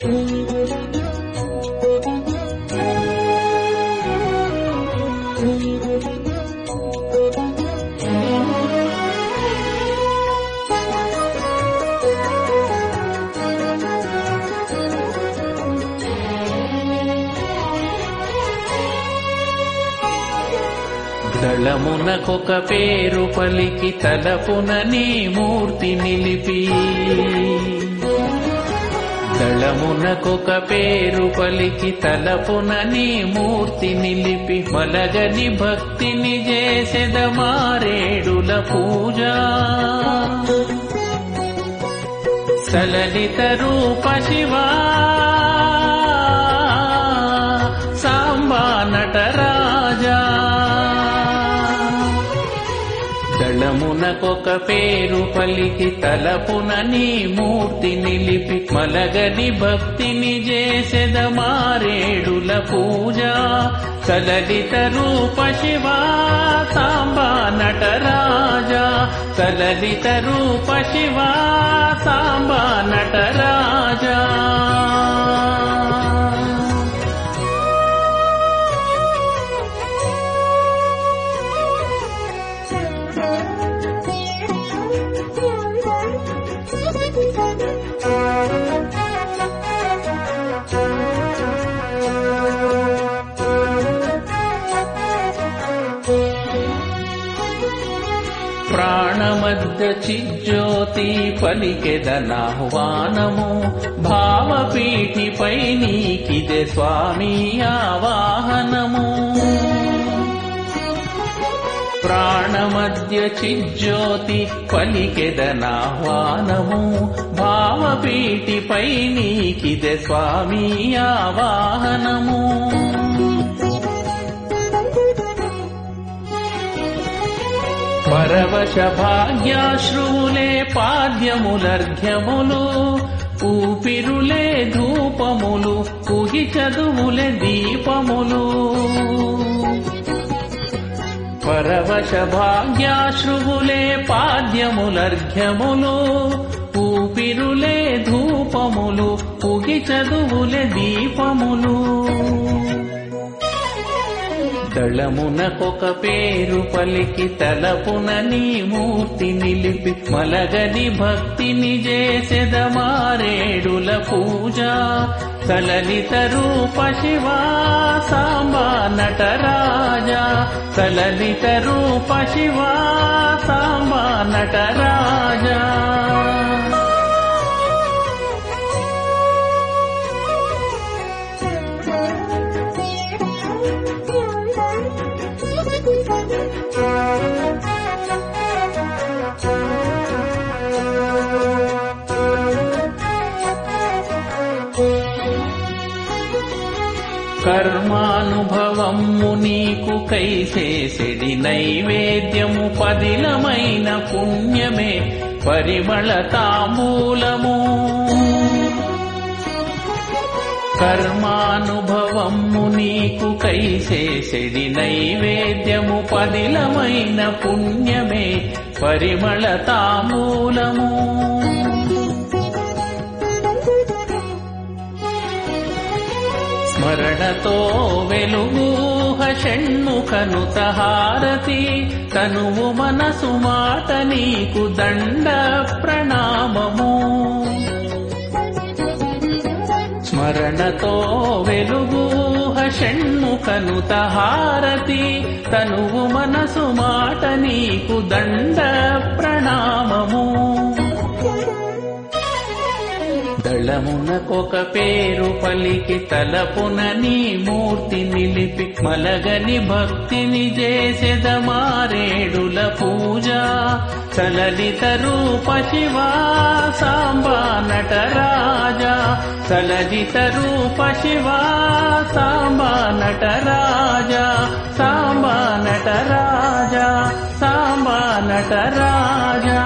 దళమునకొక పేరు పలికి తలపున నీ మూర్తి నిలిపి. దళమునకొక పేరు పలికి తలపున నీ మూర్తి నిలిపి మలగని భక్తిని చేసెద మారేడుల పూజ సలలిత రూప శివా దళమునకొక పేరు పలికి తలపున నీ మూర్తి నిలిపి మలగని భక్తిని చేసెద మారేడుల పూజ. సలలిత రూప శివా సాంబా నటరాజా సలలిత రూప శివా సాంబా నటరాజా ప్రాణమధ్య చిజ్యోతి పలికెదనాహ్వానము భావపీఠిపై నీకిదే స్వామి ఆవాహనము. ప్రాణమధ్య చిజ్యోతి పలికెదనాహ్వానము భావపీఠిపై నీకిదే స్వామి ఆవాహనము. భాగ్యాశ్రువులే పాద్యములర్ఘ్యములు ఊపిరులే ధూపములు కుహి చదువులే దీపములు. పరవశ భాగ్యాశ్రువులే పాద్యములర్ఘ్యములు ఊపిరులే ధూపములు కుగి చదువులే దీపములు. స్థలమునకొక పేరు పలికి తలపున నీ మూర్తి నిలిపి మలగని భక్తిని చేసెదమారేడుల పూజ. సలలిత రూప శివా సాంబా నటరాజా సలలిత రూప శివా సాంబా నటరాజా కర్మానుభవము నీకు కైసేసిడి నైవేద్యము పదిలమైన పుణ్యమే పరిమళ తాంబూలము కర్మానుభవము నీకు కైసేసెడి నైవేద్యము పదిలమైన పుణ్యమే పరిమళ తాంబూలము స్మరణతో వెలుగూహ షణ్ముఖనుత హారతి తనువు మనసు మాట నీకు దండ ప్రణామము. స్మరణతో వెలుగూహ షణ్ముఖనుత హారతి తనువు మనసు మాట నీకు దండ ప్ర దళమునకొక పేరు పలికి తలపున నీ మూర్తి నిలిపి మలగని భక్తిని చేసెద మారేడుల పూజ. సలలిత రూప శివా సాంబా నటరాజా సలలిత రూప శివా సాంబా నటరాజా సాంబా నటరాజా సాంబా నటరాజా